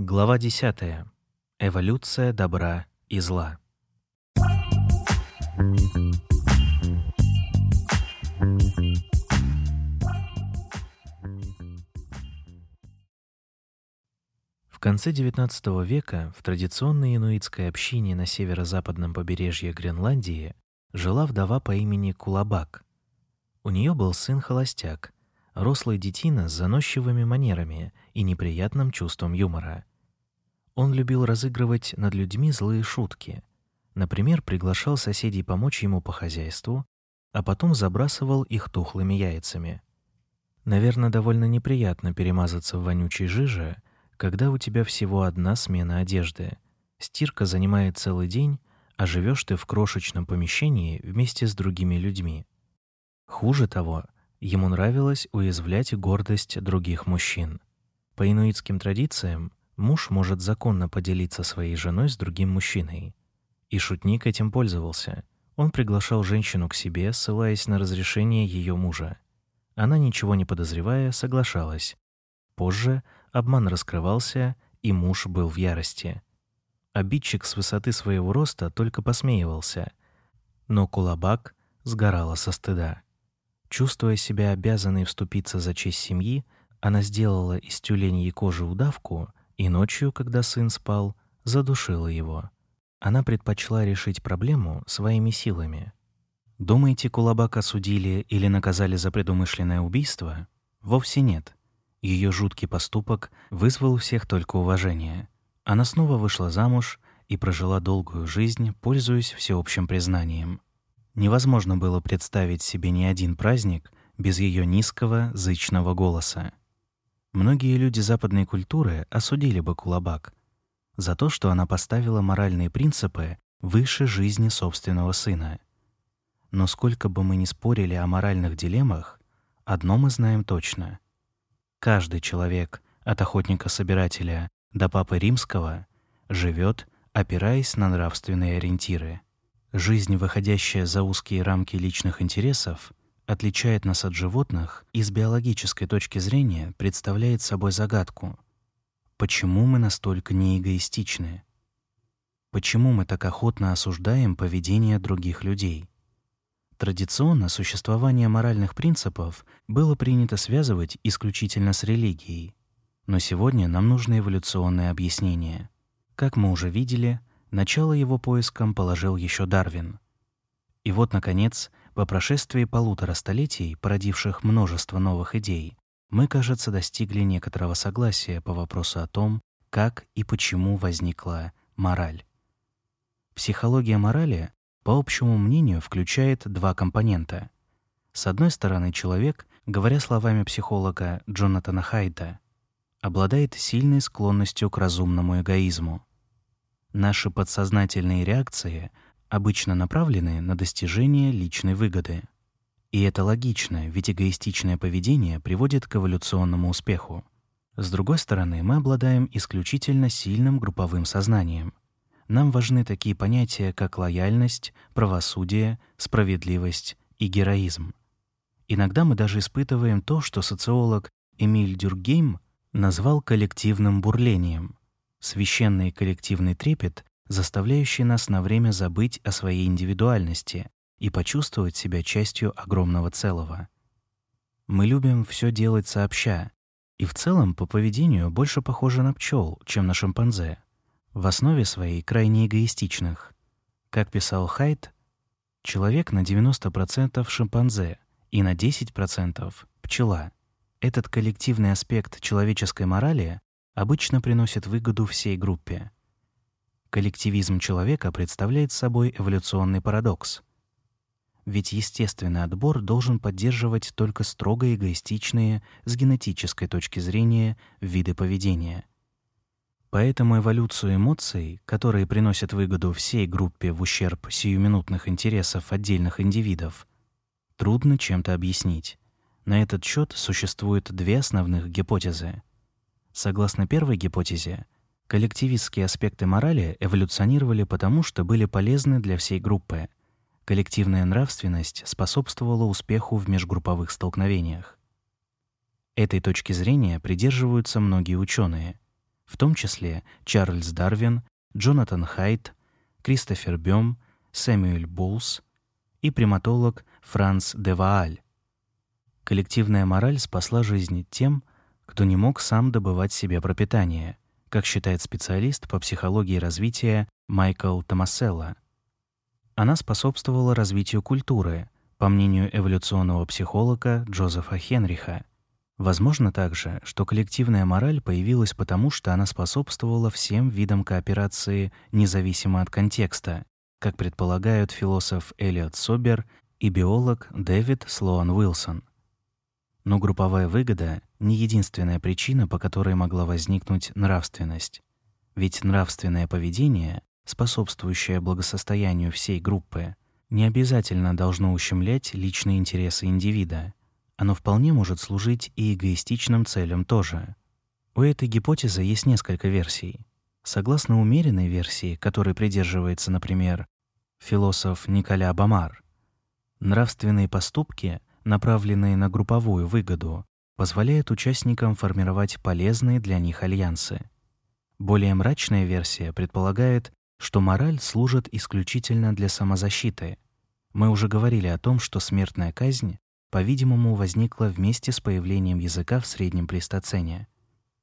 Глава 10. Эволюция добра и зла. В конце XIX века в традиционной инуитской общине на северо-западном побережье Гренландии жила вдова по имени Кулабак. У нее был сын-холостяк, рослый детина с заносчивыми манерами и неприятным чувством юмора. Он любил разыгрывать над людьми злые шутки. Например, приглашал соседей помочь ему по хозяйству, а потом забрасывал их тухлыми яйцами. Наверное, довольно неприятно перемазаться в вонючей жиже, когда у тебя всего одна смена одежды. Стирка занимает целый день, а живешь ты в крошечном помещении вместе с другими людьми. Хуже того, ему нравилось уязвлять гордость других мужчин. По инуитским традициям муж может законно поделиться своей женой с другим мужчиной. И шутник этим пользовался. Он приглашал женщину к себе, ссылаясь на разрешение ее мужа. Она, ничего не подозревая, соглашалась. Позже обман раскрывался, и муж был в ярости. Обидчик с высоты своего роста только посмеивался, но Кулабак сгорала со стыда. Чувствуя себя обязанной вступиться за честь семьи, она сделала из тюленьей кожи удавку и ночью, когда сын спал, задушила его. Она предпочла решить проблему своими силами. Думаете, Кулабак осудили или наказали за предумышленное убийство? Вовсе нет. Ее жуткий поступок вызвал у всех только уважение. Она снова вышла замуж и прожила долгую жизнь, пользуясь всеобщим признанием. Невозможно было представить себе ни один праздник без ее низкого, зычного голоса. Многие люди западной культуры осудили бы Кулабак за то, что она поставила моральные принципы выше жизни собственного сына. Но сколько бы мы ни спорили о моральных дилеммах, одно мы знаем точно. Каждый человек, от охотника-собирателя до папы римского, живет, опираясь на нравственные ориентиры. Жизнь, выходящая за узкие рамки личных интересов, отличает нас от животных и с биологической точки зрения представляет собой загадку. Почему мы настолько неэгоистичны? Почему мы так охотно осуждаем поведение других людей? Традиционно существование моральных принципов было принято связывать исключительно с религией. Но сегодня нам нужно эволюционное объяснение. Как мы уже видели, Начало его поискам положил еще Дарвин. И вот, наконец, по прошествии полутора столетий, породивших множество новых идей, мы, кажется, достигли некоторого согласия по вопросу о том, как и почему возникла мораль. Психология морали, по общему мнению, включает два компонента. С одной стороны, человек, говоря словами психолога Джонатана Хайта, обладает сильной склонностью к разумному эгоизму. Наши подсознательные реакции обычно направлены на достижение личной выгоды. И это логично, ведь эгоистичное поведение приводит к эволюционному успеху. С другой стороны, мы обладаем исключительно сильным групповым сознанием. Нам важны такие понятия, как лояльность, правосудие, справедливость и героизм. Иногда мы даже испытываем то, что социолог Эмиль Дюргейм назвал коллективным бурлением священный коллективный трепет, заставляющий нас на время забыть о своей индивидуальности и почувствовать себя частью огромного целого. Мы любим все делать сообща, и в целом по поведению больше похожи на пчел, чем на шимпанзе. В основе своей крайне эгоистичных. Как писал Хайт, человек на 90% шимпанзе и на 10% пчела. Этот коллективный аспект человеческой морали обычно приносит выгоду всей группе. Коллективизм человека представляет собой эволюционный парадокс. Ведь естественный отбор должен поддерживать только строго эгоистичные с генетической точки зрения виды поведения. Поэтому эволюцию эмоций, которые приносят выгоду всей группе в ущерб сиюминутных интересов отдельных индивидов, трудно чем-то объяснить. На этот счет существуют две основных гипотезы. Согласно первой гипотезе, коллективистские аспекты морали эволюционировали потому, что были полезны для всей группы. Коллективная нравственность способствовала успеху в межгрупповых столкновениях. Этой точки зрения придерживаются многие ученые. в том числе Чарльз Дарвин, Джонатан Хайт, Кристофер Бём, Сэмюэль Булс и приматолог Франц де Вааль. Коллективная мораль спасла жизнь тем, кто не мог сам добывать себе пропитание, как считает специалист по психологии развития Майкл Томаселло. Она способствовала развитию культуры, по мнению эволюционного психолога Джозефа Хенриха. Возможно также, что коллективная мораль появилась потому, что она способствовала всем видам кооперации независимо от контекста, как предполагают философ Элиот Собер и биолог Дэвид Слоан Уилсон. Но групповая выгода не единственная причина, по которой могла возникнуть нравственность. Ведь нравственное поведение, способствующее благосостоянию всей группы, не обязательно должно ущемлять личные интересы индивида. Оно вполне может служить и эгоистичным целям тоже. У этой гипотезы есть несколько версий. Согласно умеренной версии, которой придерживается, например, философ Николя Бамар, нравственные поступки, направленные на групповую выгоду, позволяют участникам формировать полезные для них альянсы. Более мрачная версия предполагает, что мораль служит исключительно для самозащиты. Мы уже говорили о том, что смертная казнь по-видимому, возникла вместе с появлением языка в среднем плейстоцене.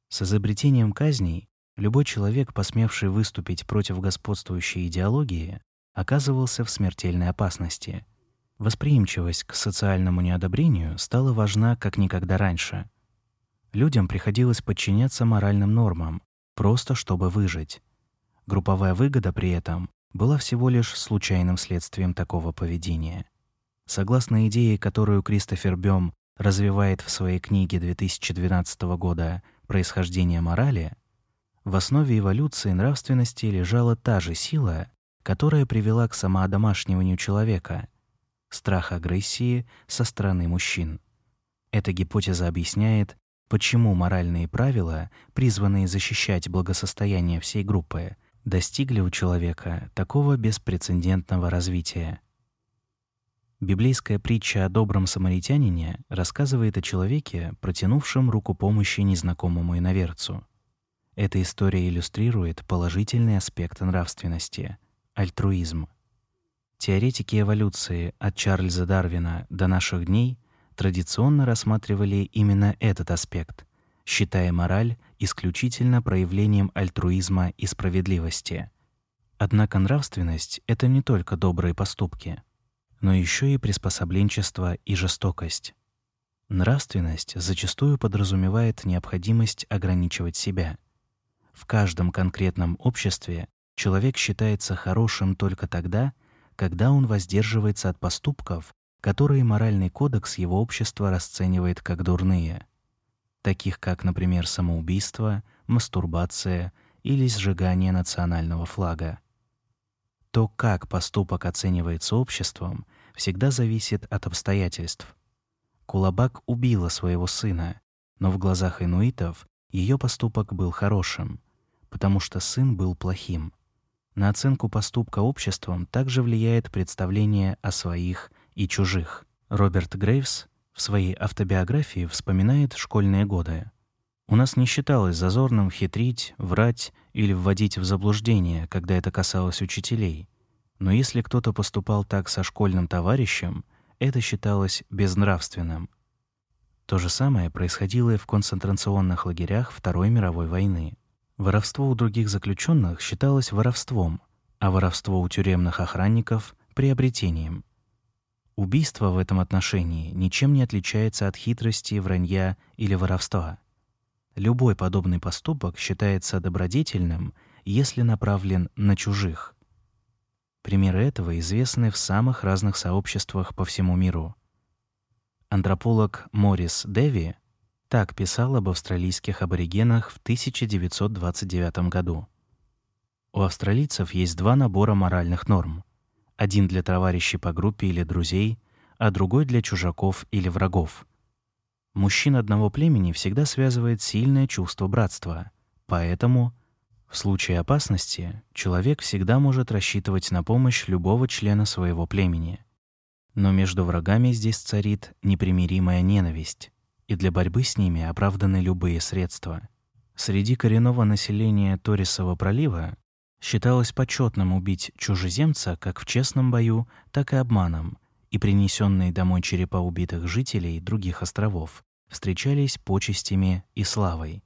С изобретением казней любой человек, посмевший выступить против господствующей идеологии, оказывался в смертельной опасности. Восприимчивость к социальному неодобрению стала важна как никогда раньше. Людям приходилось подчиняться моральным нормам, просто чтобы выжить. Групповая выгода при этом была всего лишь случайным следствием такого поведения. Согласно идее, которую Кристофер Бём развивает в своей книге 2012 года «Происхождение морали», в основе эволюции нравственности лежала та же сила, которая привела к самоодомашниванию человека — страх агрессии со стороны мужчин. Эта гипотеза объясняет, почему моральные правила, призванные защищать благосостояние всей группы, достигли у человека такого беспрецедентного развития. Библейская притча о добром самаритянине рассказывает о человеке, протянувшем руку помощи незнакомому иноверцу. Эта история иллюстрирует положительный аспект нравственности альтруизм. Теоретики эволюции от Чарльза Дарвина до наших дней традиционно рассматривали именно этот аспект, считая мораль исключительно проявлением альтруизма и справедливости. Однако нравственность это не только добрые поступки но еще и приспособленчество и жестокость. Нравственность зачастую подразумевает необходимость ограничивать себя. В каждом конкретном обществе человек считается хорошим только тогда, когда он воздерживается от поступков, которые моральный кодекс его общества расценивает как дурные, таких как, например, самоубийство, мастурбация или сжигание национального флага. То, как поступок оценивается обществом, всегда зависит от обстоятельств. Кулабак убила своего сына, но в глазах инуитов ее поступок был хорошим, потому что сын был плохим. На оценку поступка обществом также влияет представление о своих и чужих. Роберт Грейвс в своей автобиографии вспоминает школьные годы. У нас не считалось зазорным хитрить, врать или вводить в заблуждение, когда это касалось учителей. Но если кто-то поступал так со школьным товарищем, это считалось безнравственным. То же самое происходило и в концентрационных лагерях Второй мировой войны. Воровство у других заключенных считалось воровством, а воровство у тюремных охранников приобретением. Убийство в этом отношении ничем не отличается от хитрости, вранья или воровства. Любой подобный поступок считается добродетельным, если направлен на чужих. Примеры этого известны в самых разных сообществах по всему миру. Антрополог Морис Деви так писал об австралийских аборигенах в 1929 году. У австралийцев есть два набора моральных норм. Один для товарищей по группе или друзей, а другой для чужаков или врагов. Мужчин одного племени всегда связывает сильное чувство братства, поэтому в случае опасности человек всегда может рассчитывать на помощь любого члена своего племени. Но между врагами здесь царит непримиримая ненависть, и для борьбы с ними оправданы любые средства. Среди коренного населения Торисова пролива считалось почетным убить чужеземца как в честном бою, так и обманом, и принесенные домой черепа убитых жителей других островов встречались почестями и славой.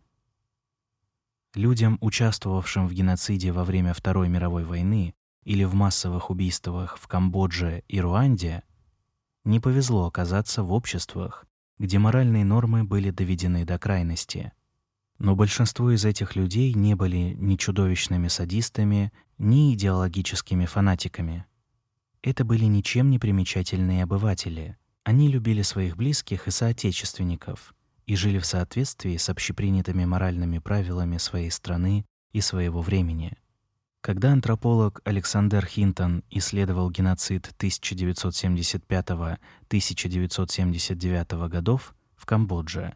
Людям, участвовавшим в геноциде во время Второй мировой войны или в массовых убийствах в Камбодже и Руанде, не повезло оказаться в обществах, где моральные нормы были доведены до крайности. Но большинство из этих людей не были ни чудовищными садистами, ни идеологическими фанатиками. Это были ничем не примечательные обыватели. Они любили своих близких и соотечественников и жили в соответствии с общепринятыми моральными правилами своей страны и своего времени. Когда антрополог Александр Хинтон исследовал геноцид 1975-1979 годов в Камбодже,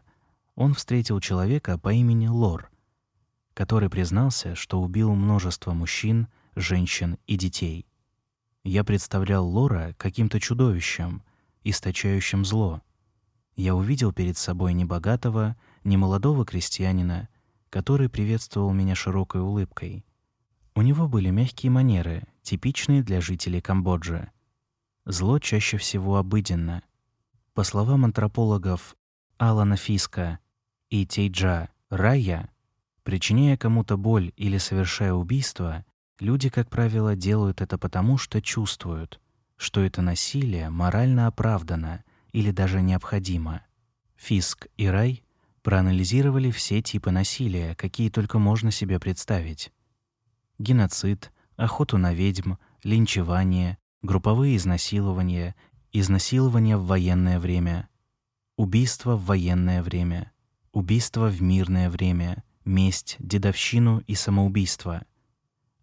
он встретил человека по имени Лор, который признался, что убил множество мужчин, женщин и детей. Я представлял Лора каким-то чудовищем, источающим зло. Я увидел перед собой не богатого, не молодого крестьянина, который приветствовал меня широкой улыбкой — у него были мягкие манеры, типичные для жителей Камбоджи. Зло чаще всего обыденно. По словам антропологов Алана Фиска и Тейджа Рая, причиняя кому-то боль или совершая убийство, люди, как правило, делают это потому, что чувствуют, что это насилие морально оправдано или даже необходимо. Фиск и Рай проанализировали все типы насилия, какие только можно себе представить геноцид, охоту на ведьм, линчевание, групповые изнасилования, изнасилования в военное время, убийство в военное время, убийство в мирное время, месть, дедовщину и самоубийство.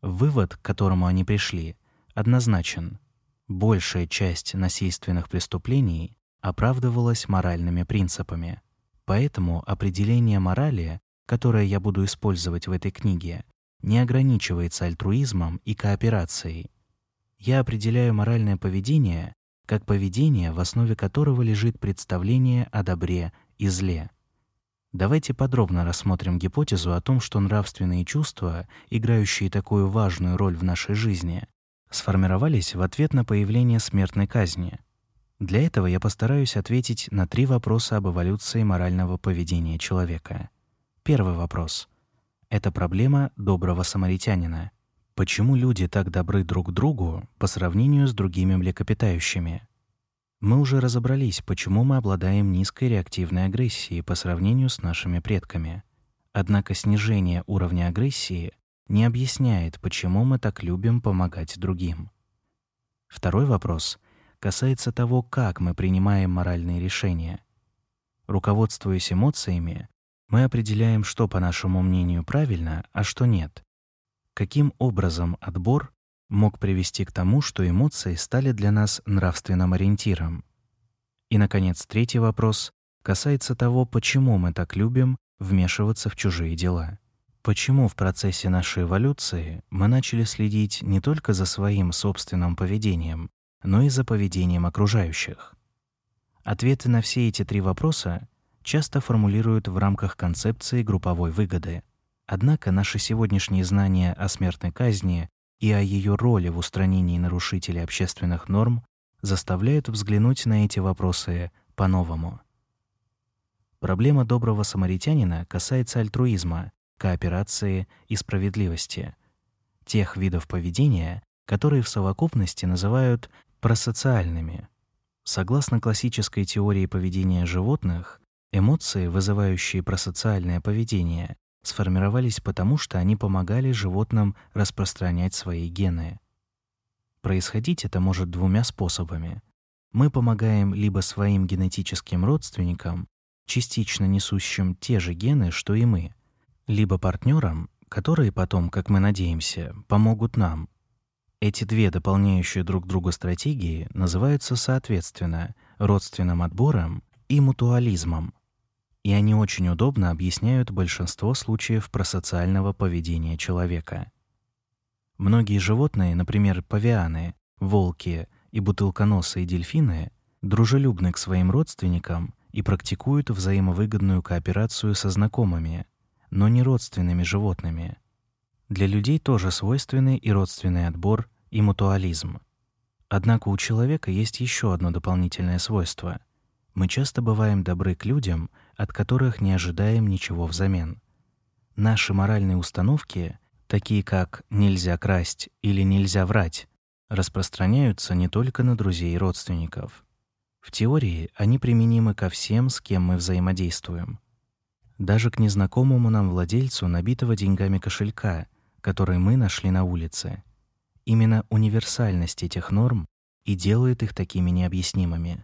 Вывод, к которому они пришли, однозначен. Большая часть насильственных преступлений оправдывалась моральными принципами. Поэтому определение морали, которое я буду использовать в этой книге, не ограничивается альтруизмом и кооперацией. Я определяю моральное поведение как поведение, в основе которого лежит представление о добре и зле. Давайте подробно рассмотрим гипотезу о том, что нравственные чувства, играющие такую важную роль в нашей жизни, сформировались в ответ на появление смертной казни. Для этого я постараюсь ответить на три вопроса об эволюции морального поведения человека. Первый вопрос: это проблема доброго самаритянина. Почему люди так добры друг другу по сравнению с другими млекопитающими? Мы уже разобрались, почему мы обладаем низкой реактивной агрессией по сравнению с нашими предками. Однако снижение уровня агрессии не объясняет, почему мы так любим помогать другим. Второй вопрос касается того, как мы принимаем моральные решения. Руководствуясь эмоциями, мы определяем, что, по нашему мнению, правильно, а что нет. Каким образом отбор мог привести к тому, что эмоции стали для нас нравственным ориентиром? И, наконец, третий вопрос касается того, почему мы так любим вмешиваться в чужие дела. Почему в процессе нашей эволюции мы начали следить не только за своим собственным поведением, но и за поведением окружающих? Ответы на все эти три вопроса часто формулируют в рамках концепции групповой выгоды. Однако наши сегодняшние знания о смертной казни и о ее роли в устранении нарушителей общественных норм заставляют взглянуть на эти вопросы по-новому. Проблема доброго самаритянина касается альтруизма, кооперации и справедливости, тех видов поведения, которые в совокупности называют просоциальными. Согласно классической теории поведения животных, Эмоции, вызывающие просоциальное поведение, сформировались потому, что они помогали животным распространять свои гены. Происходить это может двумя способами. Мы помогаем либо своим генетическим родственникам, частично несущим те же гены, что и мы, либо партнерам, которые потом, как мы надеемся, помогут нам. Эти две дополняющие друг друга стратегии называются соответственно родственным отбором и мутуализмом и они очень удобно объясняют большинство случаев просоциального поведения человека. Многие животные, например, павианы, волки и бутылконосые дельфины, дружелюбны к своим родственникам и практикуют взаимовыгодную кооперацию со знакомыми, но не родственными животными. Для людей тоже свойственны и родственный отбор, и мутуализм. Однако у человека есть еще одно дополнительное свойство. Мы часто бываем добры к людям, от которых не ожидаем ничего взамен. Наши моральные установки, такие как «нельзя красть» или «нельзя врать», распространяются не только на друзей и родственников. В теории они применимы ко всем, с кем мы взаимодействуем. Даже к незнакомому нам владельцу набитого деньгами кошелька, который мы нашли на улице. Именно универсальность этих норм и делает их такими необъяснимыми.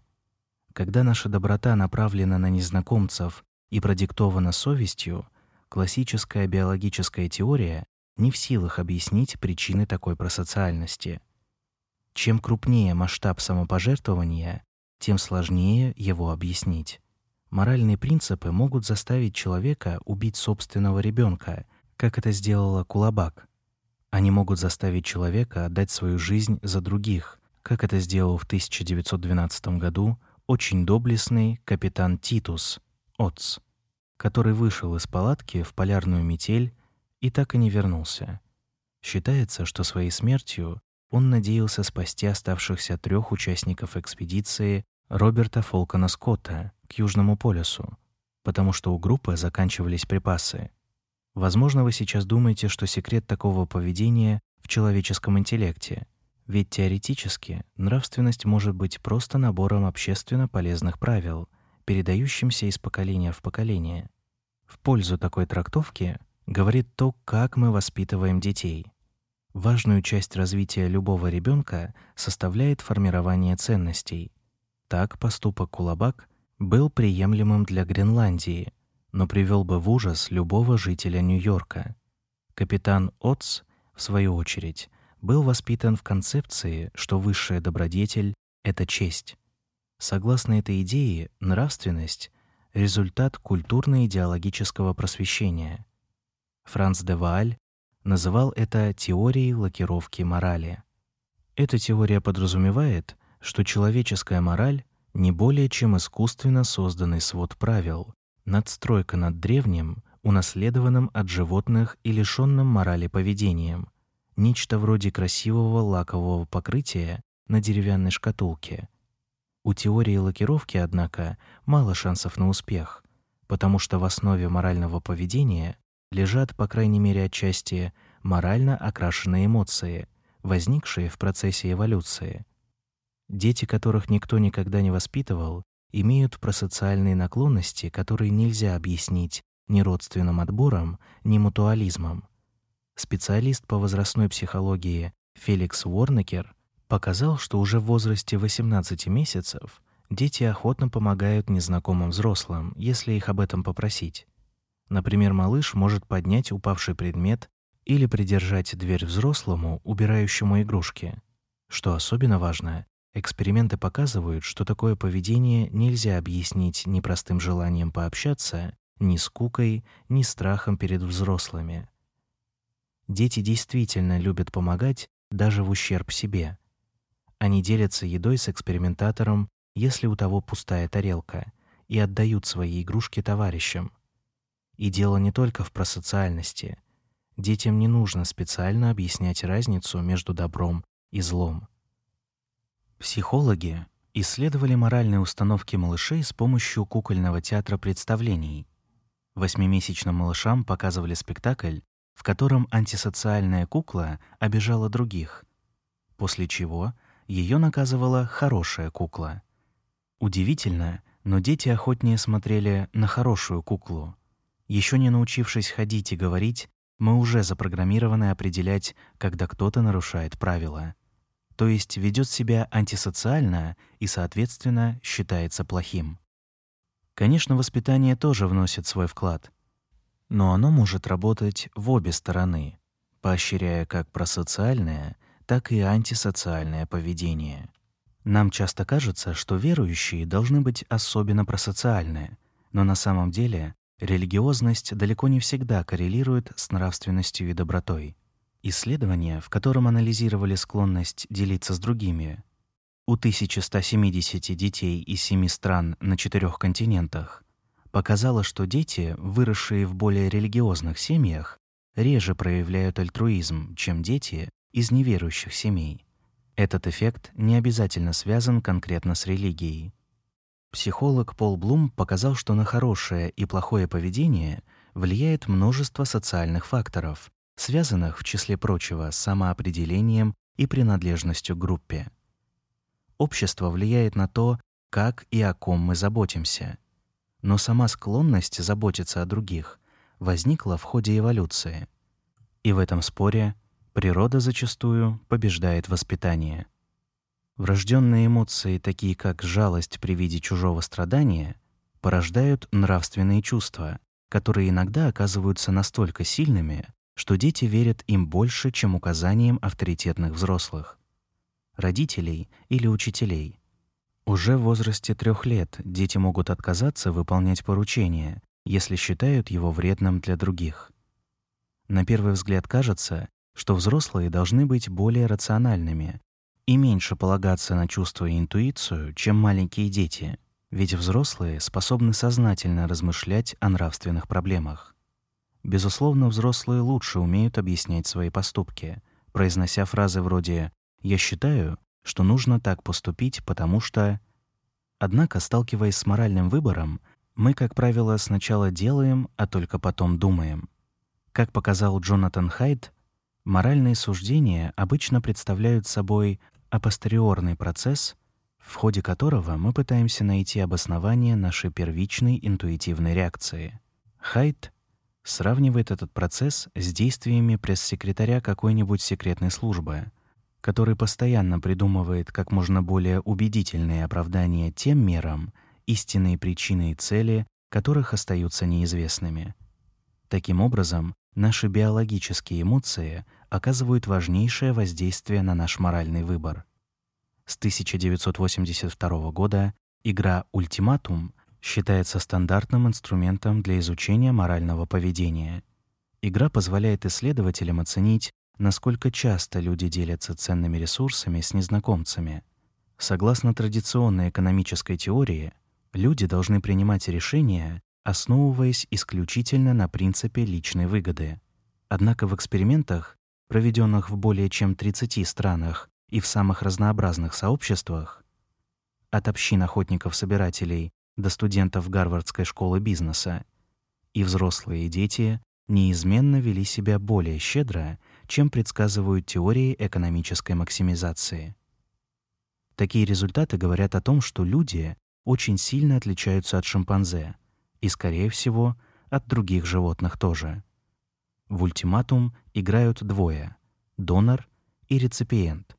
Когда наша доброта направлена на незнакомцев и продиктована совестью, классическая биологическая теория не в силах объяснить причины такой просоциальности. Чем крупнее масштаб самопожертвования, тем сложнее его объяснить. Моральные принципы могут заставить человека убить собственного ребенка, как это сделала Кулабак. Они могут заставить человека отдать свою жизнь за других, как это сделал в 1912 году очень доблестный капитан Титус Отц, который вышел из палатки в полярную метель и так и не вернулся. Считается, что своей смертью он надеялся спасти оставшихся трех участников экспедиции Роберта Фолкона Скотта к Южному полюсу, потому что у группы заканчивались припасы. Возможно, вы сейчас думаете, что секрет такого поведения в человеческом интеллекте, ведь теоретически нравственность может быть просто набором общественно полезных правил, передающимся из поколения в поколение. В пользу такой трактовки говорит то, как мы воспитываем детей. Важную часть развития любого ребенка составляет формирование ценностей. Так поступок Кулабак был приемлемым для Гренландии, но привел бы в ужас любого жителя Нью-Йорка. Капитан Отц, в свою очередь, был воспитан в концепции, что высшая добродетель это честь. Согласно этой идее, нравственность результат культурно-идеологического просвещения. Франц де Вааль называл это теорией лакировки морали. Эта теория подразумевает, что человеческая мораль не более чем искусственно созданный свод правил, надстройка над древним, унаследованным от животных и лишённым морали поведением, нечто вроде красивого лакового покрытия на деревянной шкатулке. У теории лакировки, однако, мало шансов на успех, потому что в основе морального поведения лежат, по крайней мере, отчасти морально окрашенные эмоции, возникшие в процессе эволюции. Дети, которых никто никогда не воспитывал, имеют просоциальные наклонности, которые нельзя объяснить ни родственным отбором, ни мутуализмом. Специалист по возрастной психологии Феликс Уорнекер показал, что уже в возрасте 18 месяцев дети охотно помогают незнакомым взрослым, если их об этом попросить. Например, малыш может поднять упавший предмет или придержать дверь взрослому, убирающему игрушки. Что особенно важно, Эксперименты показывают, что такое поведение нельзя объяснить ни простым желанием пообщаться, ни скукой, ни страхом перед взрослыми. Дети действительно любят помогать даже в ущерб себе. Они делятся едой с экспериментатором, если у того пустая тарелка, и отдают свои игрушки товарищам. И дело не только в просоциальности. Детям не нужно специально объяснять разницу между добром и злом. Психологи исследовали моральные установки малышей с помощью кукольного театра представлений. Восьмимесячным малышам показывали спектакль, в котором антисоциальная кукла обижала других, после чего ее наказывала хорошая кукла. Удивительно, но дети охотнее смотрели на хорошую куклу. Еще не научившись ходить и говорить, мы уже запрограммированы определять, когда кто-то нарушает правила то есть ведет себя антисоциально и, соответственно, считается плохим. Конечно, воспитание тоже вносит свой вклад, но оно может работать в обе стороны, поощряя как просоциальное, так и антисоциальное поведение. Нам часто кажется, что верующие должны быть особенно просоциальные, но на самом деле религиозность далеко не всегда коррелирует с нравственностью и добротой. Исследование, в котором анализировали склонность делиться с другими, у 1170 детей из семи стран на четырех континентах, показало, что дети, выросшие в более религиозных семьях, реже проявляют альтруизм, чем дети из неверующих семей. Этот эффект не обязательно связан конкретно с религией. Психолог Пол Блум показал, что на хорошее и плохое поведение влияет множество социальных факторов, связанных, в числе прочего, с самоопределением и принадлежностью к группе. Общество влияет на то, как и о ком мы заботимся. Но сама склонность заботиться о других возникла в ходе эволюции. И в этом споре Природа зачастую побеждает воспитание. Врожденные эмоции, такие как жалость при виде чужого страдания, порождают нравственные чувства, которые иногда оказываются настолько сильными, что дети верят им больше, чем указаниям авторитетных взрослых, родителей или учителей. Уже в возрасте трех лет дети могут отказаться выполнять поручение, если считают его вредным для других. На первый взгляд кажется, что взрослые должны быть более рациональными и меньше полагаться на чувства и интуицию, чем маленькие дети, ведь взрослые способны сознательно размышлять о нравственных проблемах. Безусловно, взрослые лучше умеют объяснять свои поступки, произнося фразы вроде «я считаю, что нужно так поступить, потому что…» Однако, сталкиваясь с моральным выбором, мы, как правило, сначала делаем, а только потом думаем. Как показал Джонатан Хайд, Моральные суждения обычно представляют собой апостериорный процесс, в ходе которого мы пытаемся найти обоснование нашей первичной интуитивной реакции. Хайт сравнивает этот процесс с действиями пресс-секретаря какой-нибудь секретной службы, который постоянно придумывает как можно более убедительные оправдания тем мерам, истинные причины и цели которых остаются неизвестными. Таким образом, наши биологические эмоции оказывают важнейшее воздействие на наш моральный выбор. С 1982 года игра «Ультиматум» считается стандартным инструментом для изучения морального поведения. Игра позволяет исследователям оценить, насколько часто люди делятся ценными ресурсами с незнакомцами. Согласно традиционной экономической теории, люди должны принимать решения, основываясь исключительно на принципе личной выгоды. Однако в экспериментах, проведенных в более чем 30 странах и в самых разнообразных сообществах, от общин охотников-собирателей до студентов Гарвардской школы бизнеса, и взрослые и дети неизменно вели себя более щедро, чем предсказывают теории экономической максимизации. Такие результаты говорят о том, что люди очень сильно отличаются от шимпанзе — и, скорее всего, от других животных тоже. В ультиматум играют двое — донор и реципиент.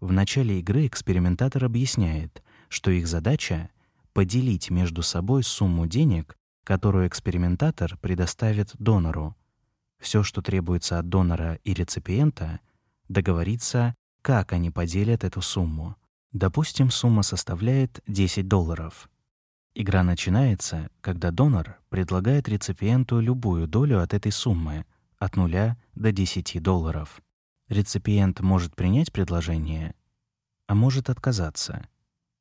В начале игры экспериментатор объясняет, что их задача — поделить между собой сумму денег, которую экспериментатор предоставит донору. Все, что требуется от донора и реципиента, договориться, как они поделят эту сумму. Допустим, сумма составляет 10 долларов — Игра начинается, когда донор предлагает реципиенту любую долю от этой суммы, от 0 до 10 долларов. Реципиент может принять предложение, а может отказаться.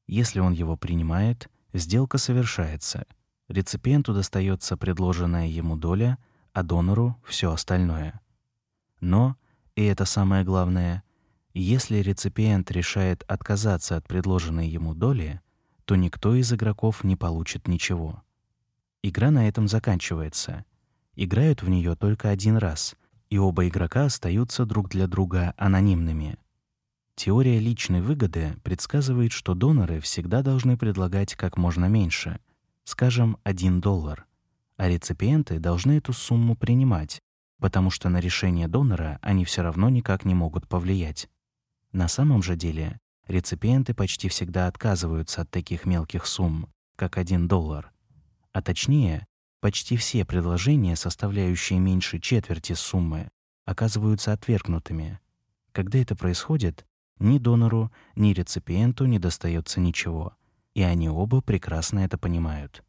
Если он его принимает, сделка совершается. Реципиенту достается предложенная ему доля, а донору все остальное. Но, и это самое главное, если реципиент решает отказаться от предложенной ему доли, то никто из игроков не получит ничего. Игра на этом заканчивается. Играют в нее только один раз, и оба игрока остаются друг для друга анонимными. Теория личной выгоды предсказывает, что доноры всегда должны предлагать как можно меньше, скажем, 1 доллар, а реципиенты должны эту сумму принимать, потому что на решение донора они все равно никак не могут повлиять. На самом же деле Реципиенты почти всегда отказываются от таких мелких сумм, как 1 доллар. А точнее, почти все предложения, составляющие меньше четверти суммы, оказываются отвергнутыми. Когда это происходит, ни донору, ни реципиенту не достается ничего, и они оба прекрасно это понимают.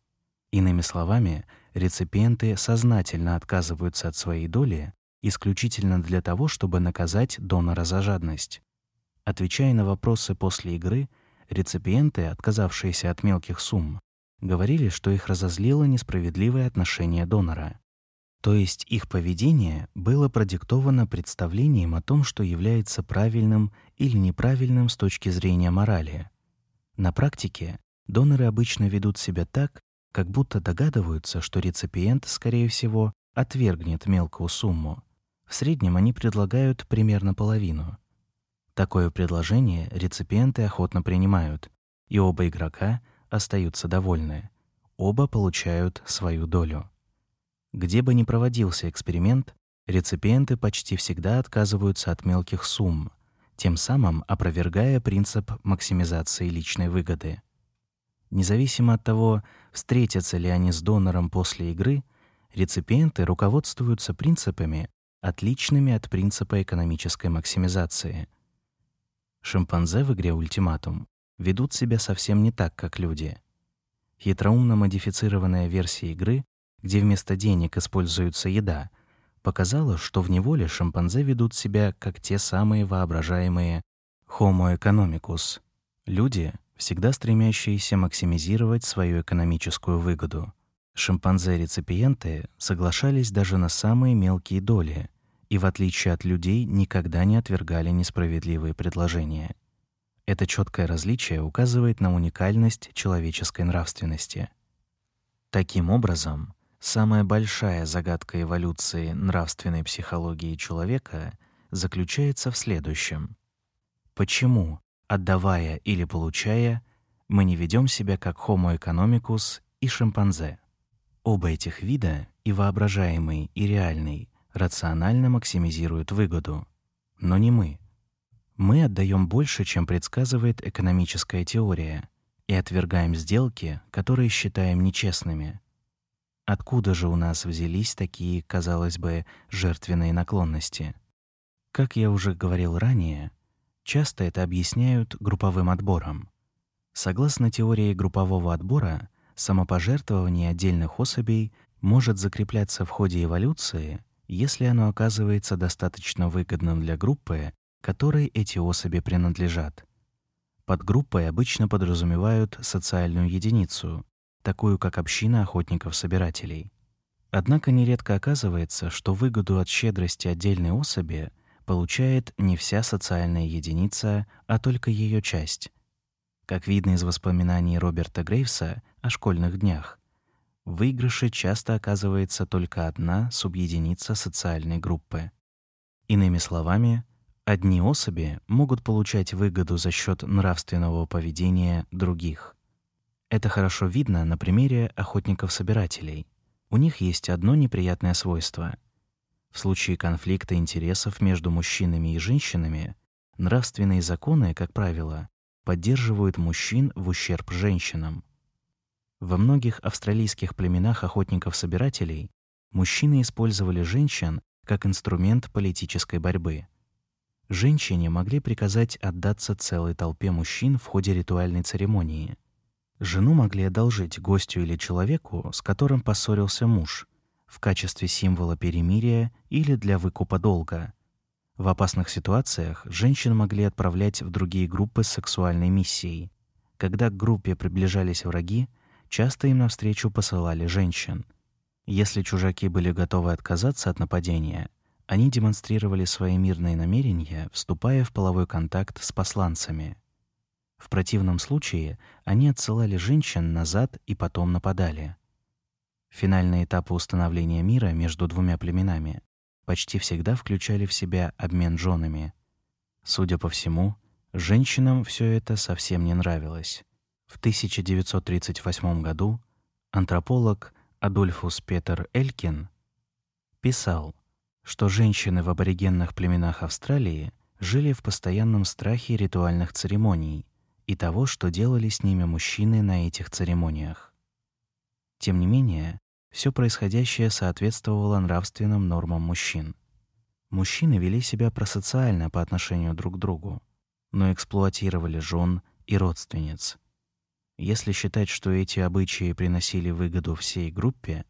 Иными словами, реципиенты сознательно отказываются от своей доли исключительно для того, чтобы наказать донора за жадность. Отвечая на вопросы после игры, реципиенты, отказавшиеся от мелких сумм, говорили, что их разозлило несправедливое отношение донора. То есть их поведение было продиктовано представлением о том, что является правильным или неправильным с точки зрения морали. На практике доноры обычно ведут себя так, как будто догадываются, что реципиент, скорее всего, отвергнет мелкую сумму. В среднем они предлагают примерно половину. Такое предложение реципиенты охотно принимают, и оба игрока остаются довольны. Оба получают свою долю. Где бы ни проводился эксперимент, реципиенты почти всегда отказываются от мелких сумм, тем самым опровергая принцип максимизации личной выгоды. Независимо от того, встретятся ли они с донором после игры, реципиенты руководствуются принципами, отличными от принципа экономической максимизации. Шимпанзе в игре «Ультиматум» ведут себя совсем не так, как люди. Хитроумно модифицированная версия игры где вместо денег используется еда, показало, что в неволе шимпанзе ведут себя как те самые воображаемые Homo economicus — люди, всегда стремящиеся максимизировать свою экономическую выгоду. Шимпанзе-реципиенты соглашались даже на самые мелкие доли и, в отличие от людей, никогда не отвергали несправедливые предложения. Это четкое различие указывает на уникальность человеческой нравственности. Таким образом, Самая большая загадка эволюции нравственной психологии человека заключается в следующем: почему, отдавая или получая, мы не ведем себя как Homo economicus и шимпанзе? Оба этих вида, и воображаемый, и реальный, рационально максимизируют выгоду, но не мы. Мы отдаем больше, чем предсказывает экономическая теория, и отвергаем сделки, которые считаем нечестными. Откуда же у нас взялись такие, казалось бы, жертвенные наклонности? Как я уже говорил ранее, часто это объясняют групповым отбором. Согласно теории группового отбора, самопожертвование отдельных особей может закрепляться в ходе эволюции, если оно оказывается достаточно выгодным для группы, которой эти особи принадлежат. Под группой обычно подразумевают социальную единицу, такую как община охотников-собирателей. Однако нередко оказывается, что выгоду от щедрости отдельной особи получает не вся социальная единица, а только ее часть. Как видно из воспоминаний Роберта Грейвса о школьных днях, в выигрыше часто оказывается только одна субъединица социальной группы. Иными словами, одни особи могут получать выгоду за счет нравственного поведения других. Это хорошо видно на примере охотников-собирателей. У них есть одно неприятное свойство. В случае конфликта интересов между мужчинами и женщинами нравственные законы, как правило, поддерживают мужчин в ущерб женщинам. Во многих австралийских племенах охотников-собирателей мужчины использовали женщин как инструмент политической борьбы. Женщине могли приказать отдаться целой толпе мужчин в ходе ритуальной церемонии. Жену могли одолжить гостю или человеку, с которым поссорился муж, в качестве символа перемирия или для выкупа долга. В опасных ситуациях женщин могли отправлять в другие группы с сексуальной миссией. Когда к группе приближались враги, часто им навстречу посылали женщин. Если чужаки были готовы отказаться от нападения, они демонстрировали свои мирные намерения, вступая в половой контакт с посланцами. В противном случае они отсылали женщин назад и потом нападали. Финальные этапы установления мира между двумя племенами почти всегда включали в себя обмен женами. Судя по всему, женщинам все это совсем не нравилось. В 1938 году антрополог Адольфус Петер Элькин писал, что женщины в аборигенных племенах Австралии жили в постоянном страхе ритуальных церемоний, и того, что делали с ними мужчины на этих церемониях. Тем не менее, все происходящее соответствовало нравственным нормам мужчин. Мужчины вели себя просоциально по отношению друг к другу, но эксплуатировали жен и родственниц. Если считать, что эти обычаи приносили выгоду всей группе,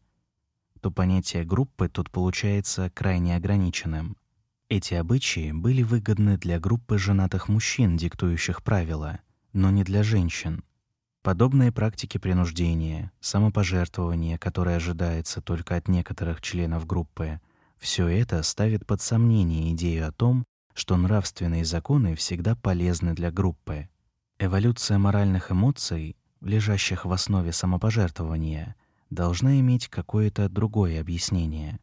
то понятие группы тут получается крайне ограниченным. Эти обычаи были выгодны для группы женатых мужчин, диктующих правила, но не для женщин. Подобные практики принуждения, самопожертвования, которое ожидается только от некоторых членов группы, все это ставит под сомнение идею о том, что нравственные законы всегда полезны для группы. Эволюция моральных эмоций, лежащих в основе самопожертвования, должна иметь какое-то другое объяснение.